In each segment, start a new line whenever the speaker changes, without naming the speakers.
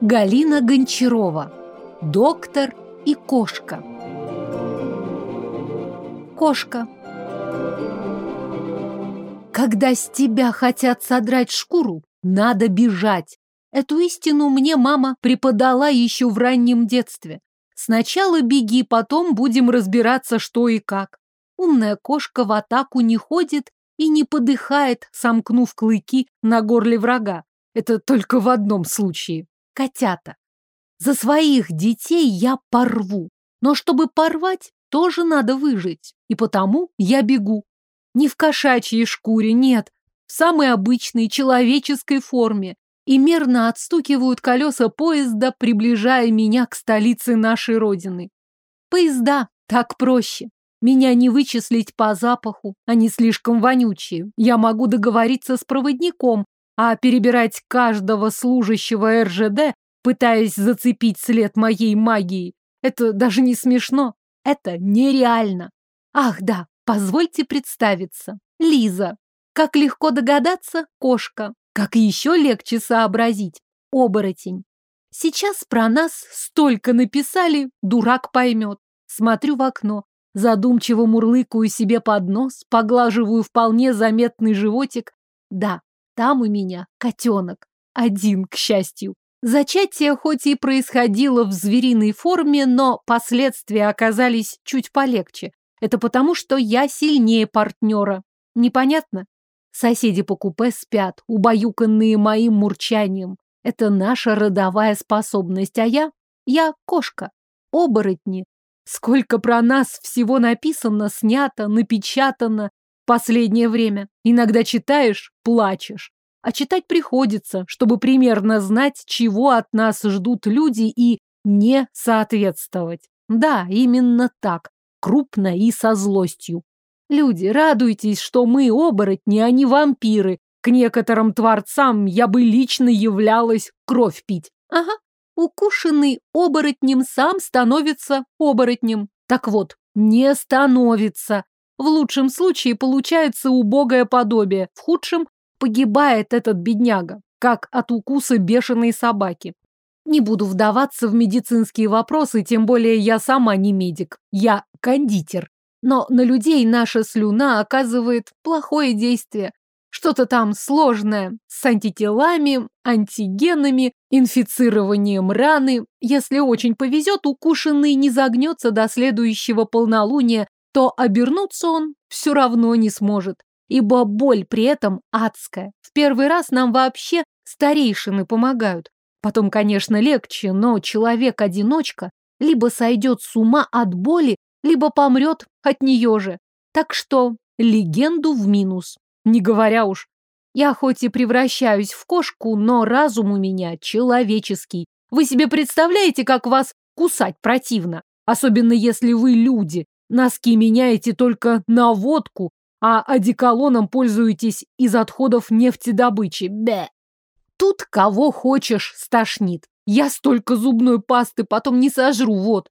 Галина Гончарова. Доктор и кошка. Кошка. Когда с тебя хотят содрать шкуру, надо бежать. Эту истину мне мама преподала еще в раннем детстве. Сначала беги, потом будем разбираться, что и как. Умная кошка в атаку не ходит и не подыхает, сомкнув клыки на горле врага. Это только в одном случае. Котята. За своих детей я порву. Но чтобы порвать, тоже надо выжить. И потому я бегу. Не в кошачьей шкуре, нет, в самой обычной человеческой форме. И мерно отстукивают колеса поезда, приближая меня к столице нашей Родины. Поезда так проще. Меня не вычислить по запаху, они слишком вонючие. Я могу договориться с проводником, а перебирать каждого служащего РЖД, пытаясь зацепить след моей магии, это даже не смешно. Это нереально. Ах, да, Позвольте представиться. Лиза. Как легко догадаться, кошка. Как еще легче сообразить, оборотень. Сейчас про нас столько написали, дурак поймет. Смотрю в окно, задумчиво мурлыкаю себе под нос, поглаживаю вполне заметный животик. Да, там у меня котенок. Один, к счастью. Зачатие хоть и происходило в звериной форме, но последствия оказались чуть полегче. Это потому, что я сильнее партнера. Непонятно? Соседи по купе спят, убаюканные моим мурчанием. Это наша родовая способность, а я... Я кошка. Оборотни. Сколько про нас всего написано, снято, напечатано в последнее время. Иногда читаешь – плачешь. А читать приходится, чтобы примерно знать, чего от нас ждут люди и не соответствовать. Да, именно так крупно и со злостью. Люди, радуйтесь, что мы оборотни, а не вампиры. К некоторым творцам я бы лично являлась кровь пить. Ага, укушенный оборотнем сам становится оборотнем. Так вот, не становится. В лучшем случае получается убогое подобие, в худшем погибает этот бедняга, как от укуса бешеной собаки. Не буду вдаваться в медицинские вопросы, тем более я сама не медик. Я кондитер. Но на людей наша слюна оказывает плохое действие. Что-то там сложное с антителами, антигенами, инфицированием раны. Если очень повезет, укушенный не загнется до следующего полнолуния, то обернуться он все равно не сможет, ибо боль при этом адская. В первый раз нам вообще старейшины помогают. Потом, конечно, легче, но человек-одиночка либо сойдет с ума от боли, либо помрет от нее же. Так что легенду в минус. Не говоря уж, я хоть и превращаюсь в кошку, но разум у меня человеческий. Вы себе представляете, как вас кусать противно? Особенно если вы люди. Носки меняете только на водку, а одеколоном пользуетесь из отходов нефтедобычи. Бе. Тут кого хочешь стошнит. Я столько зубной пасты потом не сожру, вот.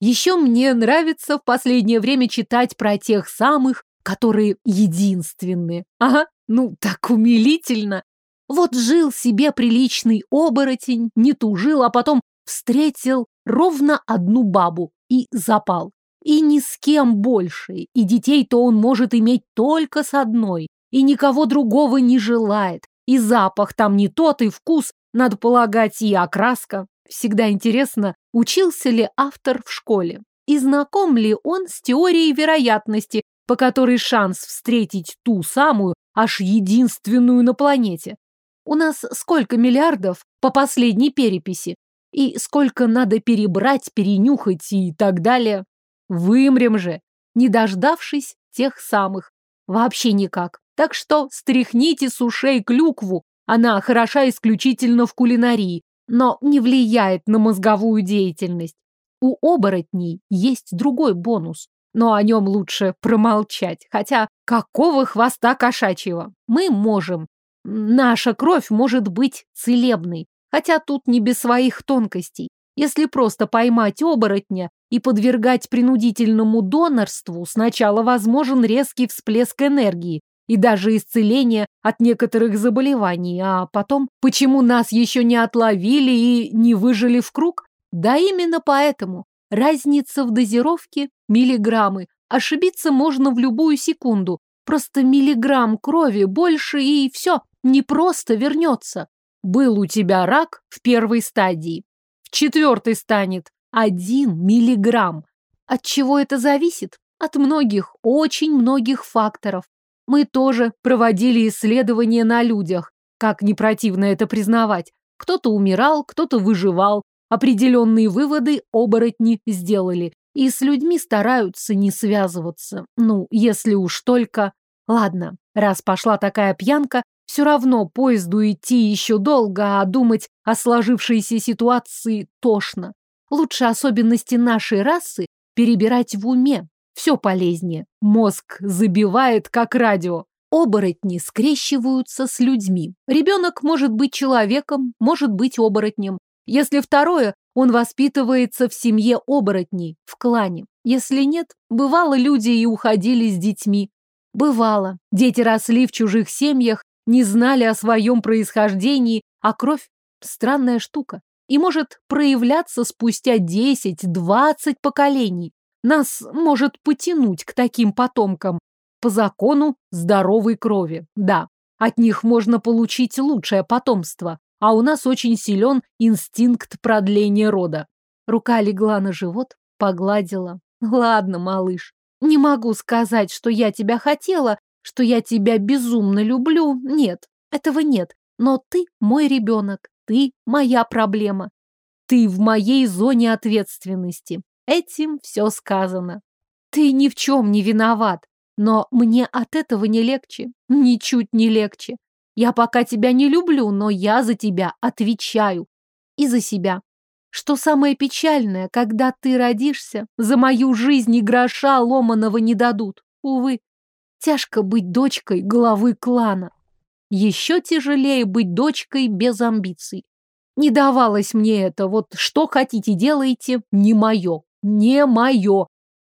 Еще мне нравится в последнее время читать про тех самых, которые единственные. Ага, ну так умилительно. Вот жил себе приличный оборотень, не тужил, а потом встретил ровно одну бабу и запал. И ни с кем больше, и детей-то он может иметь только с одной, и никого другого не желает. И запах там не тот, и вкус, надо полагать, и окраска. Всегда интересно, учился ли автор в школе. И знаком ли он с теорией вероятности, по которой шанс встретить ту самую, аж единственную на планете. У нас сколько миллиардов по последней переписи? И сколько надо перебрать, перенюхать и так далее? Вымрем же, не дождавшись тех самых. Вообще никак. Так что стряхните с ушей клюкву, она хороша исключительно в кулинарии, но не влияет на мозговую деятельность. У оборотней есть другой бонус, но о нем лучше промолчать. Хотя какого хвоста кошачьего? Мы можем. Наша кровь может быть целебной, хотя тут не без своих тонкостей. Если просто поймать оборотня и подвергать принудительному донорству, сначала возможен резкий всплеск энергии, и даже исцеление, от некоторых заболеваний, а потом, почему нас еще не отловили и не выжили в круг? Да именно поэтому. Разница в дозировке – миллиграммы. Ошибиться можно в любую секунду. Просто миллиграмм крови больше и все, не просто вернется. Был у тебя рак в первой стадии. В четвертой станет один миллиграмм. От чего это зависит? От многих, очень многих факторов. Мы тоже проводили исследования на людях. Как не противно это признавать. Кто-то умирал, кто-то выживал. Определенные выводы оборотни сделали. И с людьми стараются не связываться. Ну, если уж только... Ладно, раз пошла такая пьянка, все равно поезду идти еще долго, а думать о сложившейся ситуации тошно. Лучше особенности нашей расы перебирать в уме. Все полезнее. Мозг забивает, как радио. Оборотни скрещиваются с людьми. Ребенок может быть человеком, может быть оборотнем. Если второе, он воспитывается в семье оборотней, в клане. Если нет, бывало, люди и уходили с детьми. Бывало. Дети росли в чужих семьях, не знали о своем происхождении, а кровь – странная штука и может проявляться спустя 10-20 поколений. Нас может потянуть к таким потомкам. По закону здоровой крови, да. От них можно получить лучшее потомство, а у нас очень силен инстинкт продления рода. Рука легла на живот, погладила. Ладно, малыш, не могу сказать, что я тебя хотела, что я тебя безумно люблю. Нет, этого нет. Но ты мой ребенок. Ты моя проблема. Ты в моей зоне ответственности. Этим все сказано. Ты ни в чем не виноват. Но мне от этого не легче. Ничуть не легче. Я пока тебя не люблю, но я за тебя отвечаю. И за себя. Что самое печальное, когда ты родишься, за мою жизнь и гроша ломаного не дадут. Увы, тяжко быть дочкой главы клана. Еще тяжелее быть дочкой без амбиций. Не давалось мне это, вот что хотите делайте, не мое, не мое.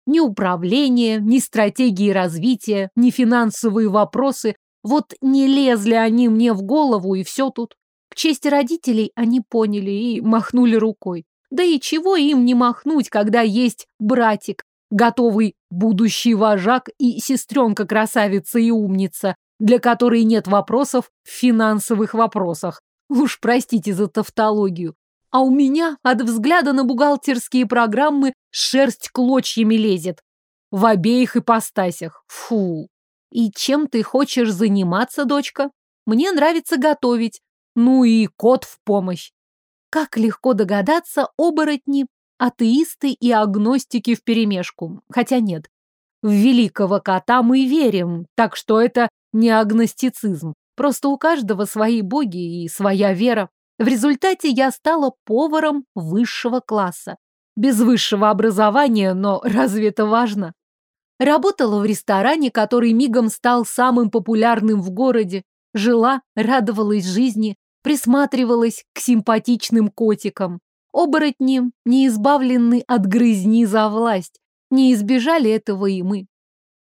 Ни управление, ни стратегии развития, ни финансовые вопросы. Вот не лезли они мне в голову, и все тут. К чести родителей они поняли и махнули рукой. Да и чего им не махнуть, когда есть братик, готовый будущий вожак и сестренка красавица и умница, для которой нет вопросов в финансовых вопросах. Уж простите за тавтологию. А у меня от взгляда на бухгалтерские программы шерсть клочьями лезет. В обеих ипостасях. Фу. И чем ты хочешь заниматься, дочка? Мне нравится готовить. Ну и кот в помощь. Как легко догадаться, оборотни, атеисты и агностики вперемешку. Хотя нет, в великого кота мы верим, так что это не агностицизм. Просто у каждого свои боги и своя вера. В результате я стала поваром высшего класса. Без высшего образования, но разве это важно? Работала в ресторане, который мигом стал самым популярным в городе. Жила, радовалась жизни, присматривалась к симпатичным котикам. Оборотни, не избавлены от грызни за власть, не избежали этого и мы.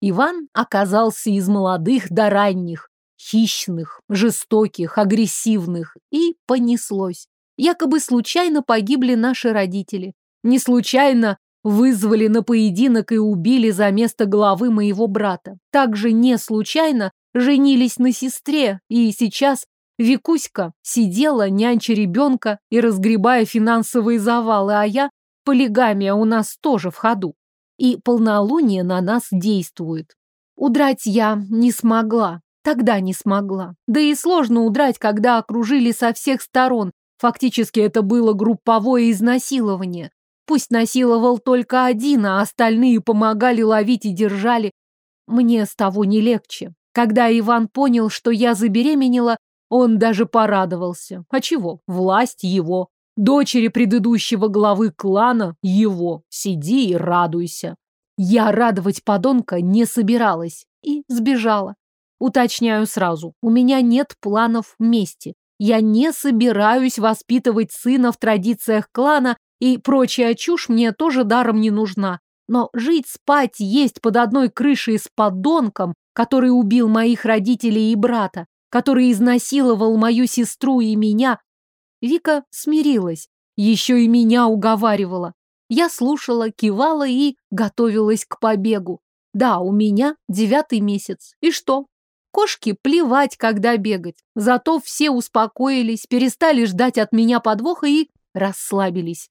Иван оказался из молодых до ранних, хищных, жестоких, агрессивных, и понеслось. Якобы случайно погибли наши родители. Не случайно вызвали на поединок и убили за место главы моего брата. Также не случайно женились на сестре, и сейчас Викуська сидела, нянча ребенка и разгребая финансовые завалы, а я, полигамия у нас тоже в ходу и полнолуние на нас действует. Удрать я не смогла, тогда не смогла. Да и сложно удрать, когда окружили со всех сторон. Фактически это было групповое изнасилование. Пусть насиловал только один, а остальные помогали ловить и держали. Мне с того не легче. Когда Иван понял, что я забеременела, он даже порадовался. А чего? Власть его. Дочери предыдущего главы клана его. Сиди и радуйся. Я радовать подонка не собиралась и сбежала. Уточняю сразу, у меня нет планов мести. Я не собираюсь воспитывать сына в традициях клана, и прочая чушь мне тоже даром не нужна. Но жить, спать, есть под одной крышей с подонком, который убил моих родителей и брата, который изнасиловал мою сестру и меня. Вика смирилась, еще и меня уговаривала. Я слушала, кивала и готовилась к побегу. Да, у меня девятый месяц. И что? Кошки плевать, когда бегать. Зато все успокоились, перестали ждать от меня подвоха и расслабились.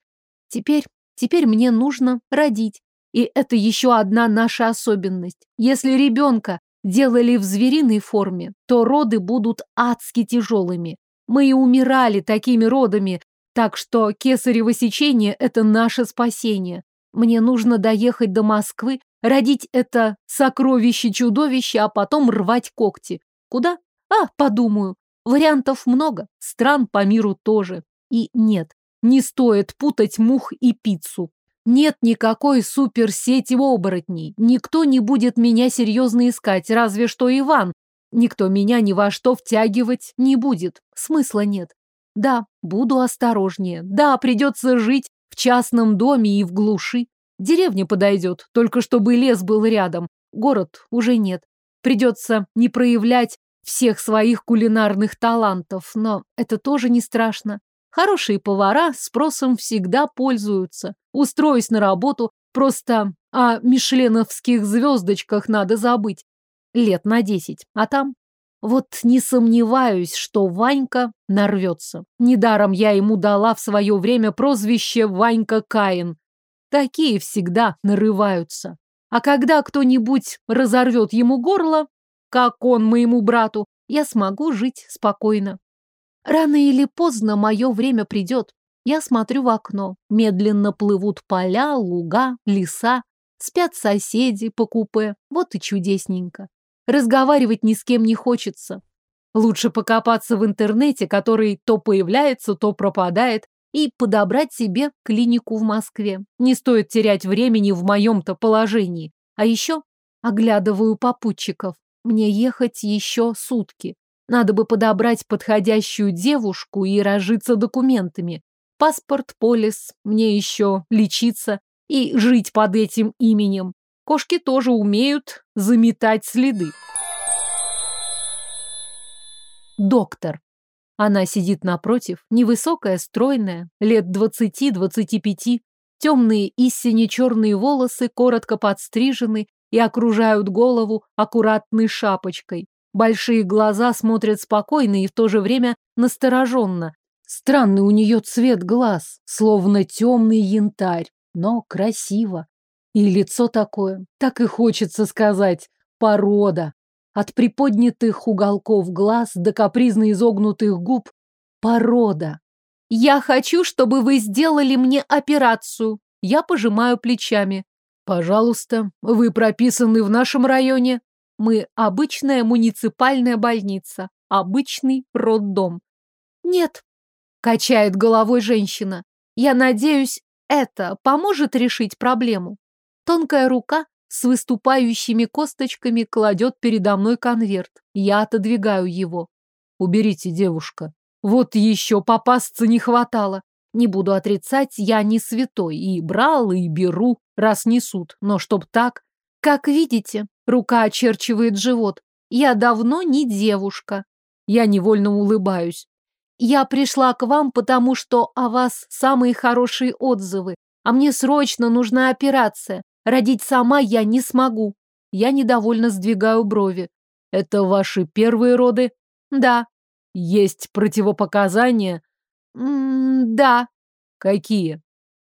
Теперь, теперь мне нужно родить. И это еще одна наша особенность. Если ребенка делали в звериной форме, то роды будут адски тяжелыми. Мы и умирали такими родами, так что кесарево сечение – это наше спасение. Мне нужно доехать до Москвы, родить это сокровище-чудовище, а потом рвать когти. Куда? А, подумаю. Вариантов много, стран по миру тоже. И нет, не стоит путать мух и пиццу. Нет никакой суперсети оборотней. Никто не будет меня серьезно искать, разве что Иван. Никто меня ни во что втягивать не будет. Смысла нет. Да, буду осторожнее. Да, придется жить в частном доме и в глуши. Деревня подойдет, только чтобы лес был рядом. Город уже нет. Придется не проявлять всех своих кулинарных талантов, но это тоже не страшно. Хорошие повара спросом всегда пользуются. Устроюсь на работу, просто о мишленовских звездочках надо забыть. Лет на десять. А там? Вот не сомневаюсь, что Ванька нарвется. Недаром я ему дала в свое время прозвище Ванька Каин. Такие всегда нарываются. А когда кто-нибудь разорвет ему горло, как он моему брату, я смогу жить спокойно. Рано или поздно мое время придет. Я смотрю в окно. Медленно плывут поля, луга, леса. Спят соседи по купе. Вот и чудесненько. Разговаривать ни с кем не хочется. Лучше покопаться в интернете, который то появляется, то пропадает, и подобрать себе клинику в Москве. Не стоит терять времени в моем-то положении. А еще оглядываю попутчиков. Мне ехать еще сутки. Надо бы подобрать подходящую девушку и разжиться документами. Паспорт, полис, мне еще лечиться и жить под этим именем. Кошки тоже умеют заметать следы. Доктор. Она сидит напротив, невысокая, стройная, лет двадцати-двадцати пяти. Темные и сине-черные волосы коротко подстрижены и окружают голову аккуратной шапочкой. Большие глаза смотрят спокойно и в то же время настороженно. Странный у нее цвет глаз, словно темный янтарь, но красиво. И лицо такое, так и хочется сказать, порода. От приподнятых уголков глаз до капризно изогнутых губ порода. Я хочу, чтобы вы сделали мне операцию. Я пожимаю плечами. Пожалуйста, вы прописаны в нашем районе. Мы обычная муниципальная больница, обычный роддом. Нет, качает головой женщина. Я надеюсь, это поможет решить проблему. Тонкая рука с выступающими косточками кладет передо мной конверт. Я отодвигаю его. Уберите, девушка. Вот еще попасться не хватало. Не буду отрицать, я не святой. И брал, и беру, раз несут. Но чтоб так... Как видите, Рука очерчивает живот. Я давно не девушка. Я невольно улыбаюсь. Я пришла к вам, потому что о вас самые хорошие отзывы, а мне срочно нужна операция. Родить сама я не смогу. Я недовольно сдвигаю брови. Это ваши первые роды? Да. Есть противопоказания? М -м да. Какие?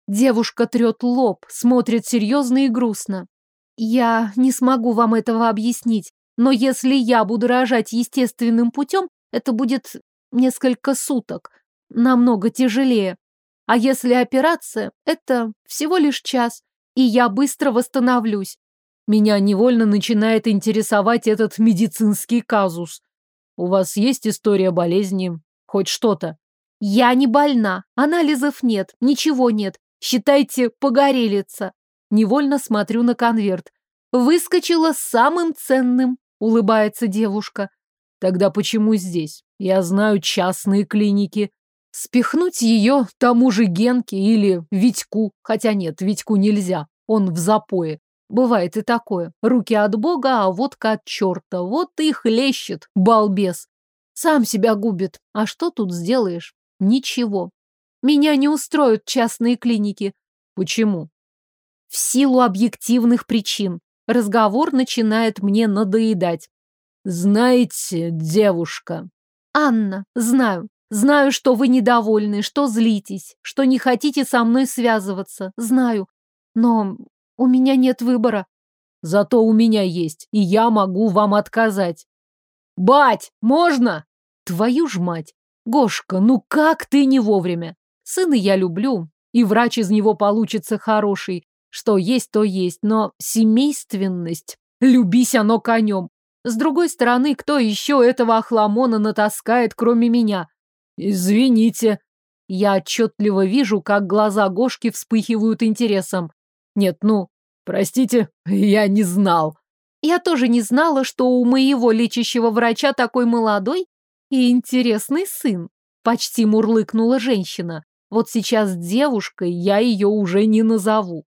Девушка трет лоб, смотрит серьезно и грустно. Я не смогу вам этого объяснить, но если я буду рожать естественным путем, это будет несколько суток, намного тяжелее. А если операция, это всего лишь час, и я быстро восстановлюсь. Меня невольно начинает интересовать этот медицинский казус. У вас есть история болезни? Хоть что-то? Я не больна, анализов нет, ничего нет. Считайте, погорелица. Невольно смотрю на конверт. Выскочила самым ценным, улыбается девушка. Тогда почему здесь? Я знаю частные клиники. Спихнуть ее тому же Генке или Витьку. Хотя нет, Витьку нельзя. Он в запое. Бывает и такое. Руки от бога, а водка от черта. Вот и хлещет, балбес. Сам себя губит. А что тут сделаешь? Ничего. Меня не устроят частные клиники. Почему? В силу объективных причин. Разговор начинает мне надоедать. Знаете, девушка. Анна, знаю. Знаю, что вы недовольны, что злитесь, что не хотите со мной связываться. Знаю. Но у меня нет выбора. Зато у меня есть, и я могу вам отказать. Бать, можно? Твою ж мать. Гошка, ну как ты не вовремя? Сына я люблю, и врач из него получится хороший. Что есть, то есть, но семейственность, любись оно конем. С другой стороны, кто еще этого охламона натаскает, кроме меня? Извините. Я отчетливо вижу, как глаза Гошки вспыхивают интересом. Нет, ну, простите, я не знал. Я тоже не знала, что у моего лечащего врача такой молодой и интересный сын. Почти мурлыкнула женщина. Вот сейчас девушкой я ее уже не назову.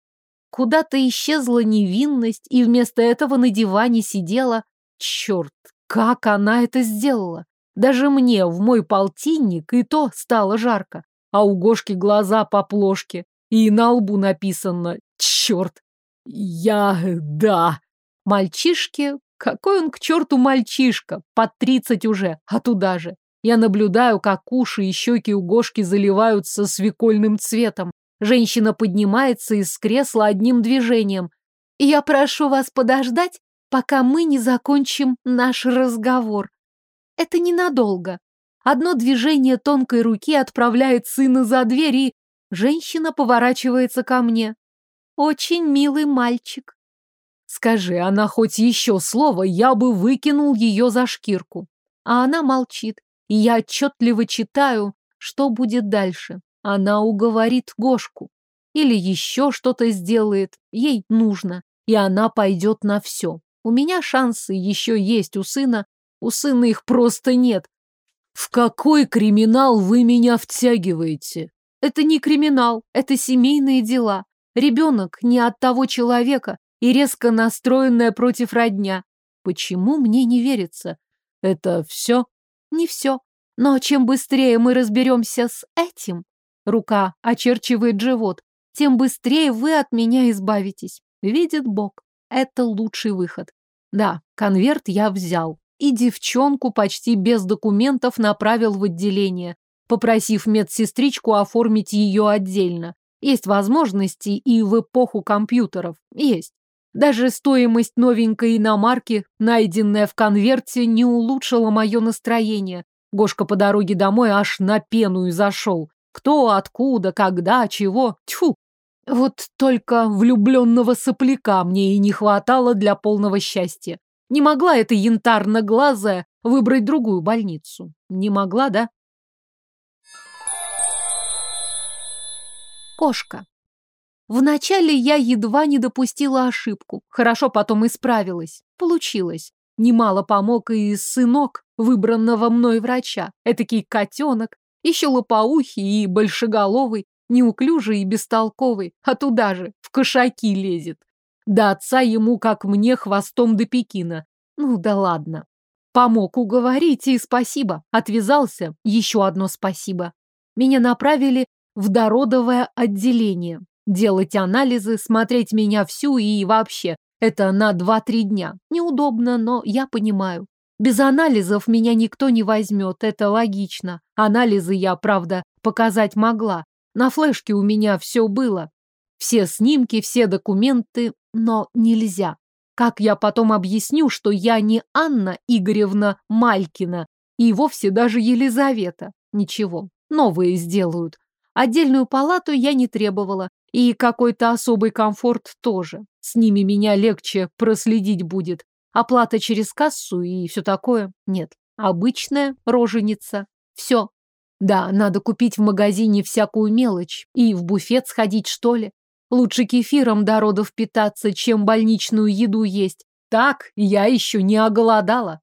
Куда-то исчезла невинность, и вместо этого на диване сидела... Черт, как она это сделала? Даже мне в мой полтинник и то стало жарко. А у Гошки глаза по плошке. И на лбу написано «Черт!» Я... да. Мальчишки... Какой он к черту мальчишка? Под тридцать уже, а туда же. Я наблюдаю, как уши и щеки у Гошки заливаются свекольным цветом. Женщина поднимается из кресла одним движением. «Я прошу вас подождать, пока мы не закончим наш разговор. Это ненадолго. Одно движение тонкой руки отправляет сына за дверь, и женщина поворачивается ко мне. Очень милый мальчик. Скажи, она хоть еще слово, я бы выкинул ее за шкирку. А она молчит, и я отчетливо читаю, что будет дальше. Она уговорит Гошку. Или еще что-то сделает. Ей нужно. И она пойдет на все. У меня шансы еще есть у сына. У сына их просто нет. В какой криминал вы меня втягиваете? Это не криминал, это семейные дела. Ребенок не от того человека и резко настроенная против родня. Почему мне не верится? Это все? Не все. Но чем быстрее мы разберемся с этим, рука очерчивает живот, тем быстрее вы от меня избавитесь. Видит Бог, это лучший выход. Да, конверт я взял. И девчонку почти без документов направил в отделение, попросив медсестричку оформить ее отдельно. Есть возможности и в эпоху компьютеров. Есть. Даже стоимость новенькой иномарки, найденная в конверте, не улучшила мое настроение. Гошка по дороге домой аж на пену и зашел. Кто, откуда, когда, чего. Тьфу! Вот только влюбленного сопляка мне и не хватало для полного счастья. Не могла эта янтарно-глазая выбрать другую больницу. Не могла, да? Кошка. Вначале я едва не допустила ошибку. Хорошо потом исправилась. Получилось. Немало помог и сынок выбранного мной врача. Этакий котенок, еще лопоухий и большеголовый, неуклюжий и бестолковый, а туда же, в кошаки лезет. Да отца ему, как мне, хвостом до Пекина. Ну да ладно. Помог уговорить и спасибо. Отвязался, еще одно спасибо. Меня направили в дородовое отделение. Делать анализы, смотреть меня всю и вообще. Это на 2-3 дня. Неудобно, но я понимаю. Без анализов меня никто не возьмет, это логично. Анализы я, правда, показать могла. На флешке у меня все было. Все снимки, все документы, но нельзя. Как я потом объясню, что я не Анна Игоревна Малькина и вовсе даже Елизавета? Ничего, новые сделают. Отдельную палату я не требовала, и какой-то особый комфорт тоже. С ними меня легче проследить будет. Оплата через кассу и все такое? Нет. Обычная роженица. Все. Да, надо купить в магазине всякую мелочь. И в буфет сходить, что ли. Лучше кефиром до родов питаться, чем больничную еду есть. Так я еще не оголодала.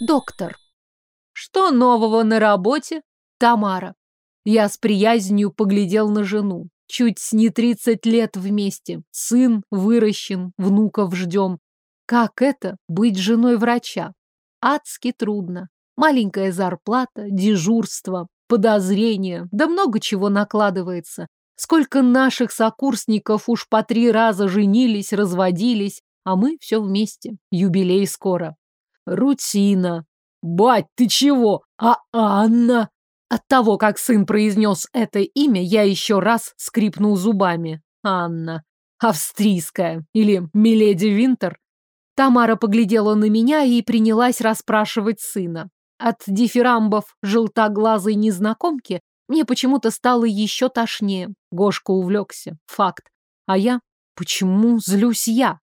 Доктор. Что нового на работе? Тамара. Я с приязнью поглядел на жену. Чуть не тридцать лет вместе. Сын выращен, внуков ждем. Как это быть женой врача? адски трудно. Маленькая зарплата, дежурство, подозрения, да много чего накладывается. Сколько наших сокурсников уж по три раза женились, разводились, а мы все вместе. Юбилей скоро. Рутина. Бать, ты чего? А Анна? От того, как сын произнес это имя, я еще раз скрипнул зубами. Анна. Австрийская. Или Миледи Винтер. Тамара поглядела на меня и принялась расспрашивать сына. От дифирамбов желтоглазой незнакомки мне почему-то стало еще тошнее. Гошка увлекся. Факт. А я? Почему злюсь я?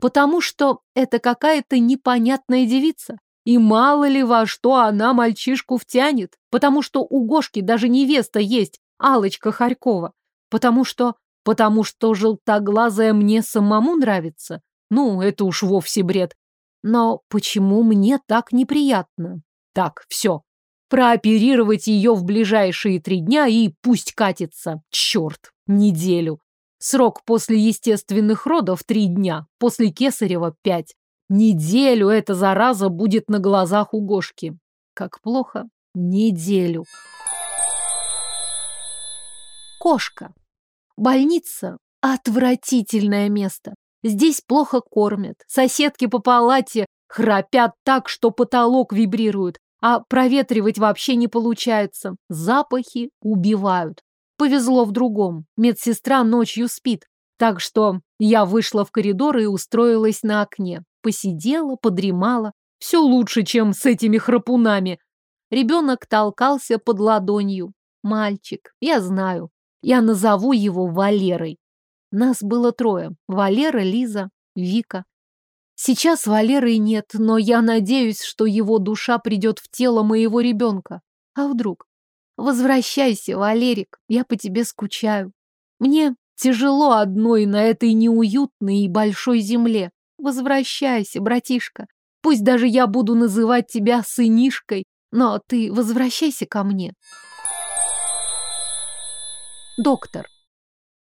Потому что это какая-то непонятная девица. И мало ли во что она мальчишку втянет. Потому что у Гошки даже невеста есть, алочка Харькова. Потому что... Потому что желтоглазая мне самому нравится. Ну, это уж вовсе бред. Но почему мне так неприятно? Так, все. Прооперировать ее в ближайшие три дня и пусть катится. Черт, неделю. Срок после естественных родов три дня, после кесарева пять. Неделю эта зараза будет на глазах у Гошки. Как плохо. Неделю. Кошка. Больница – отвратительное место. Здесь плохо кормят. Соседки по палате храпят так, что потолок вибрирует а проветривать вообще не получается. Запахи убивают. Повезло в другом. Медсестра ночью спит. Так что я вышла в коридор и устроилась на окне. Посидела, подремала. Все лучше, чем с этими храпунами. Ребенок толкался под ладонью. Мальчик, я знаю. Я назову его Валерой. Нас было трое. Валера, Лиза, Вика. Сейчас Валеры нет, но я надеюсь, что его душа придет в тело моего ребенка. А вдруг? Возвращайся, Валерик, я по тебе скучаю. Мне тяжело одной на этой неуютной и большой земле. Возвращайся, братишка. Пусть даже я буду называть тебя сынишкой, но ты возвращайся ко мне. Доктор.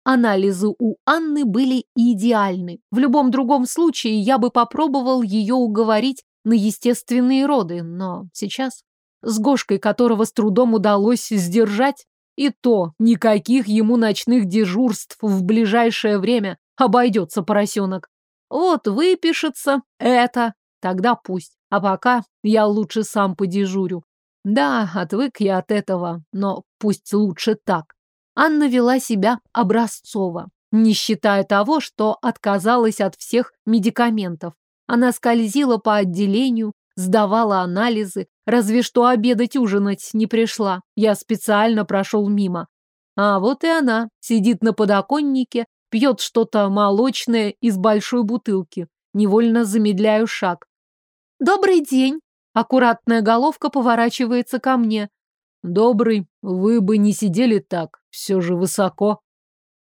Анализы у Анны были идеальны. В любом другом случае я бы попробовал ее уговорить на естественные роды, но сейчас с Гошкой, которого с трудом удалось сдержать, и то никаких ему ночных дежурств в ближайшее время обойдется поросенок. Вот выпишется это, тогда пусть. А пока я лучше сам подежурю. Да, отвык я от этого, но пусть лучше так. Анна вела себя образцово, не считая того, что отказалась от всех медикаментов. Она скользила по отделению, сдавала анализы, разве что обедать ужинать не пришла. Я специально прошел мимо. А вот и она, сидит на подоконнике, пьет что-то молочное из большой бутылки. Невольно замедляю шаг. «Добрый день!» Аккуратная головка поворачивается ко мне. Добрый, вы бы не сидели так, все же высоко.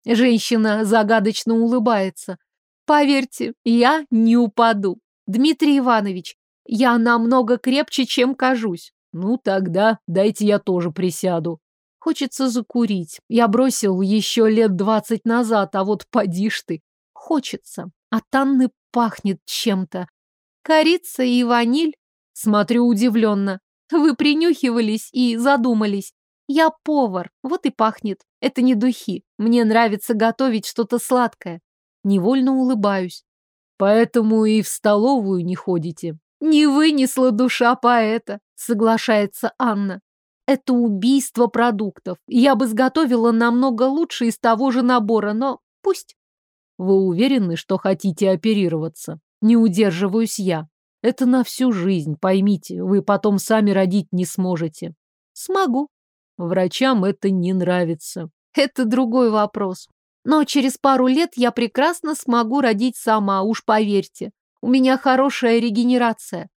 Женщина загадочно улыбается. Поверьте, я не упаду. Дмитрий Иванович, я намного крепче, чем кажусь. Ну тогда дайте я тоже присяду. Хочется закурить. Я бросил еще лет двадцать назад, а вот поди ж ты. Хочется. От Анны пахнет чем-то. Корица и ваниль? Смотрю удивленно. Вы принюхивались и задумались. Я повар, вот и пахнет. Это не духи. Мне нравится готовить что-то сладкое. Невольно улыбаюсь. Поэтому и в столовую не ходите. Не вынесла душа поэта, соглашается Анна. Это убийство продуктов. Я бы сготовила намного лучше из того же набора, но пусть. Вы уверены, что хотите оперироваться? Не удерживаюсь я. Это на всю жизнь, поймите, вы потом сами родить не сможете. Смогу. Врачам это не нравится. Это другой вопрос. Но через пару лет я прекрасно смогу родить сама, уж поверьте. У меня хорошая регенерация.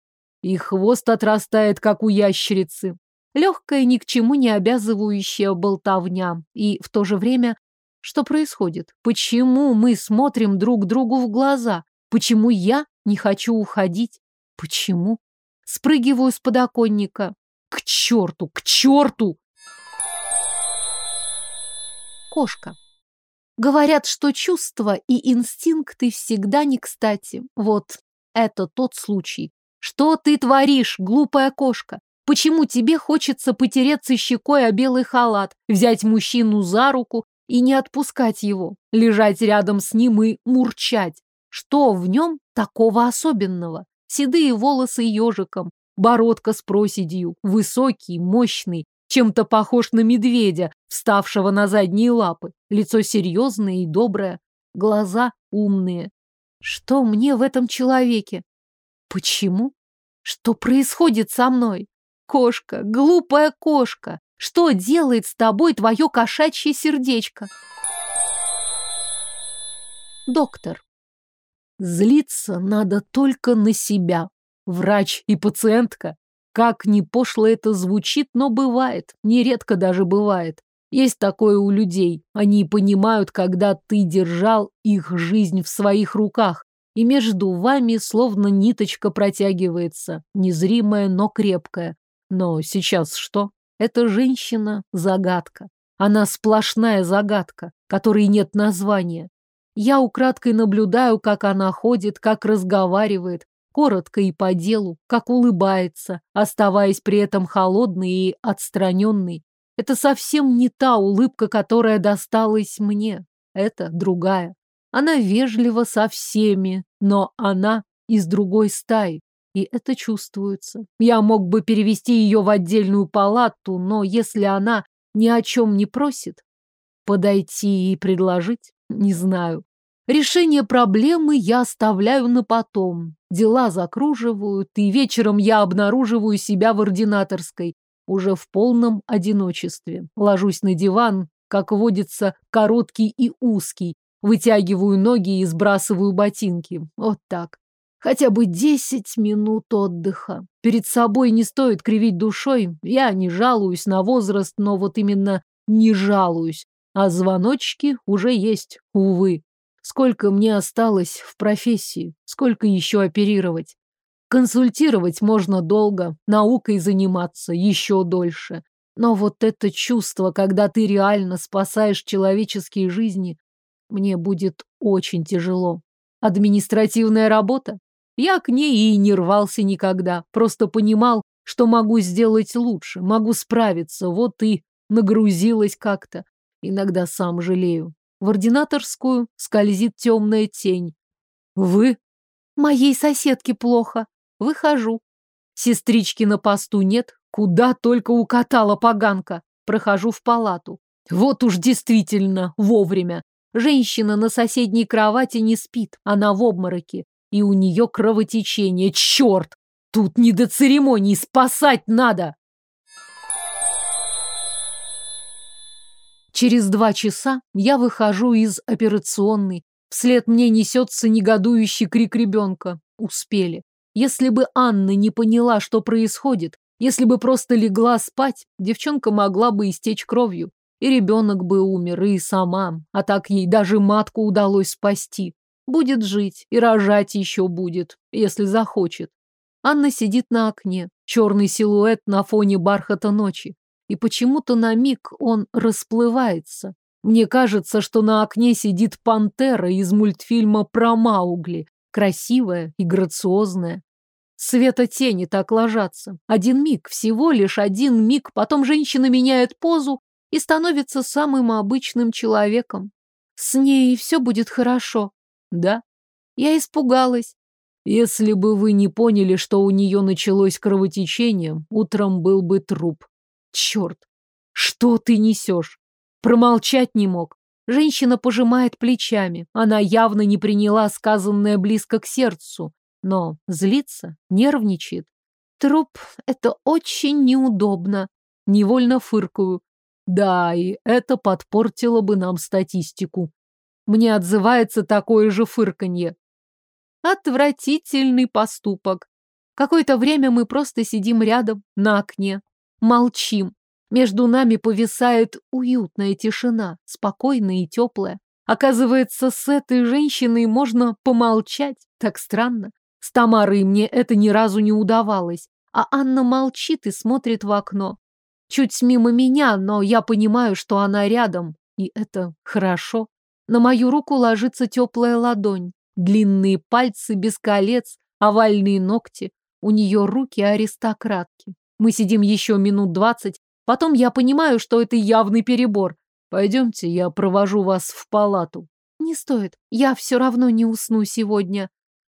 И хвост отрастает, как у ящерицы. Легкая, ни к чему не обязывающая болтовня. И в то же время, что происходит? Почему мы смотрим друг другу в глаза? Почему я не хочу уходить? Почему? Спрыгиваю с подоконника. К черту, к черту! Кошка. Говорят, что чувства и инстинкты всегда не кстати. Вот это тот случай. Что ты творишь, глупая кошка? Почему тебе хочется потереться щекой о белый халат, взять мужчину за руку и не отпускать его, лежать рядом с ним и мурчать? Что в нем такого особенного? Седые волосы ежиком, бородка с проседью, высокий, мощный, чем-то похож на медведя, вставшего на задние лапы, лицо серьезное и доброе, глаза умные. Что мне в этом человеке? Почему? Что происходит со мной? Кошка, глупая кошка, что делает с тобой твое кошачье сердечко? Доктор. Злиться надо только на себя. Врач и пациентка. Как ни пошло это звучит, но бывает, нередко даже бывает. Есть такое у людей. Они понимают, когда ты держал их жизнь в своих руках, и между вами словно ниточка протягивается, незримая, но крепкая. Но сейчас что? Эта женщина – загадка. Она сплошная загадка, которой нет названия. Я украдкой наблюдаю, как она ходит, как разговаривает, коротко и по делу, как улыбается, оставаясь при этом холодной и отстраненной. Это совсем не та улыбка, которая досталась мне. Это другая. Она вежлива со всеми, но она из другой стаи. И это чувствуется. Я мог бы перевести ее в отдельную палату, но если она ни о чем не просит, подойти и предложить, не знаю. Решение проблемы я оставляю на потом. Дела закруживают, и вечером я обнаруживаю себя в ординаторской, уже в полном одиночестве. Ложусь на диван, как водится, короткий и узкий, вытягиваю ноги и сбрасываю ботинки. Вот так. Хотя бы десять минут отдыха. Перед собой не стоит кривить душой. Я не жалуюсь на возраст, но вот именно не жалуюсь. А звоночки уже есть, увы. Сколько мне осталось в профессии? Сколько еще оперировать? Консультировать можно долго, наукой заниматься еще дольше. Но вот это чувство, когда ты реально спасаешь человеческие жизни, мне будет очень тяжело. Административная работа? Я к ней и не рвался никогда, просто понимал, что могу сделать лучше, могу справиться, вот и нагрузилась как-то. Иногда сам жалею. В ординаторскую скользит темная тень. Вы? Моей соседке плохо. Выхожу. Сестрички на посту нет, куда только укатала поганка. Прохожу в палату. Вот уж действительно вовремя. Женщина на соседней кровати не спит, она в обмороке и у нее кровотечение. Черт! Тут не до церемоний, спасать надо! Через два часа я выхожу из операционной. Вслед мне несется негодующий крик ребенка. Успели. Если бы Анна не поняла, что происходит, если бы просто легла спать, девчонка могла бы истечь кровью. И ребенок бы умер, и сама. А так ей даже матку удалось спасти. Будет жить и рожать еще будет, если захочет. Анна сидит на окне, черный силуэт на фоне бархата ночи. И почему-то на миг он расплывается. Мне кажется, что на окне сидит пантера из мультфильма про Маугли, красивая и грациозная. Света тени так ложатся. Один миг, всего лишь один миг, потом женщина меняет позу и становится самым обычным человеком. С ней все будет хорошо, да? Я испугалась. Если бы вы не поняли, что у нее началось кровотечение, утром был бы труп. Черт! Что ты несешь? Промолчать не мог. Женщина пожимает плечами. Она явно не приняла сказанное близко к сердцу. Но злится, нервничает. Труп — это очень неудобно. Невольно фыркаю. Да, и это подпортило бы нам статистику. Мне отзывается такое же фырканье. Отвратительный поступок. Какое-то время мы просто сидим рядом, на окне, молчим. Между нами повисает уютная тишина, спокойная и теплая. Оказывается, с этой женщиной можно помолчать. Так странно. С Тамарой мне это ни разу не удавалось. А Анна молчит и смотрит в окно. Чуть мимо меня, но я понимаю, что она рядом. И это хорошо. На мою руку ложится теплая ладонь. Длинные пальцы без колец, овальные ногти. У нее руки аристократки. Мы сидим еще минут двадцать. Потом я понимаю, что это явный перебор. Пойдемте, я провожу вас в палату. Не стоит. Я все равно не усну сегодня.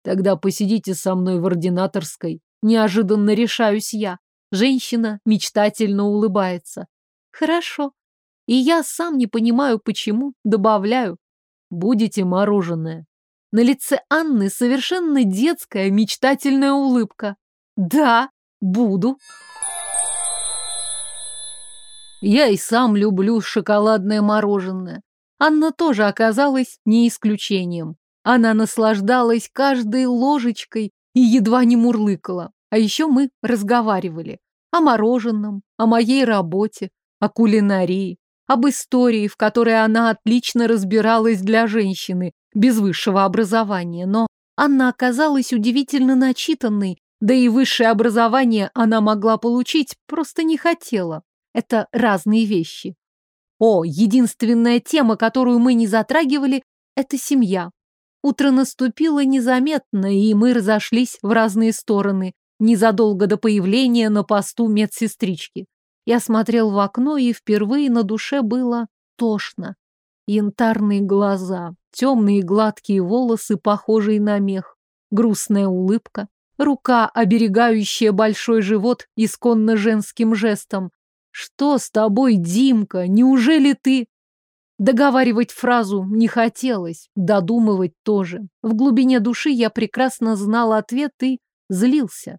Тогда посидите со мной в ординаторской. Неожиданно решаюсь я. Женщина мечтательно улыбается. Хорошо. И я сам не понимаю, почему, добавляю. Будете мороженое. На лице Анны совершенно детская мечтательная улыбка. Да, буду. Я и сам люблю шоколадное мороженое. Анна тоже оказалась не исключением. Она наслаждалась каждой ложечкой и едва не мурлыкала. А еще мы разговаривали о мороженом, о моей работе, о кулинарии, об истории, в которой она отлично разбиралась для женщины без высшего образования. Но Анна оказалась удивительно начитанной, да и высшее образование она могла получить, просто не хотела. Это разные вещи. О, единственная тема, которую мы не затрагивали, это семья. Утро наступило незаметно, и мы разошлись в разные стороны, незадолго до появления на посту медсестрички. Я смотрел в окно, и впервые на душе было тошно. Янтарные глаза, темные гладкие волосы, похожие на мех, грустная улыбка, рука, оберегающая большой живот исконно женским жестом, «Что с тобой, Димка? Неужели ты...» Договаривать фразу не хотелось, додумывать тоже. В глубине души я прекрасно знал ответ и злился.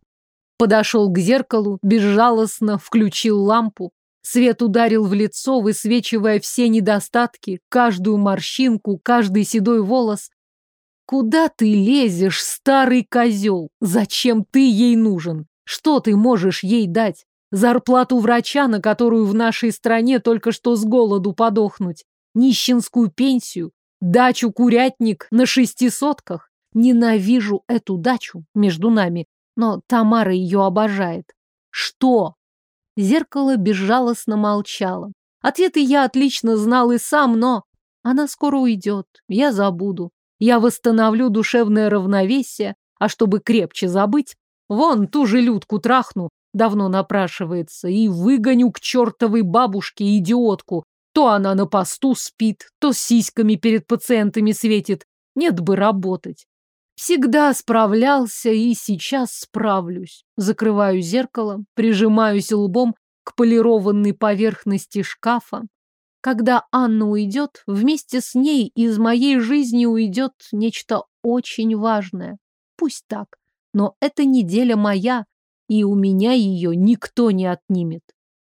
Подошел к зеркалу, безжалостно включил лампу. Свет ударил в лицо, высвечивая все недостатки, каждую морщинку, каждый седой волос. «Куда ты лезешь, старый козел? Зачем ты ей нужен? Что ты можешь ей дать? Зарплату врача, на которую в нашей стране только что с голоду подохнуть. Нищенскую пенсию. Дачу-курятник на шестисотках. Ненавижу эту дачу между нами, но Тамара ее обожает. Что? Зеркало безжалостно молчало. Ответы я отлично знал и сам, но... Она скоро уйдет, я забуду. Я восстановлю душевное равновесие, а чтобы крепче забыть, вон ту же Людку трахну, давно напрашивается, и выгоню к чертовой бабушке идиотку. То она на посту спит, то сиськами перед пациентами светит. Нет бы работать. Всегда справлялся и сейчас справлюсь. Закрываю зеркало, прижимаюсь лбом к полированной поверхности шкафа. Когда Анна уйдет, вместе с ней из моей жизни уйдет нечто очень важное. Пусть так, но эта неделя моя, и у меня ее никто не отнимет.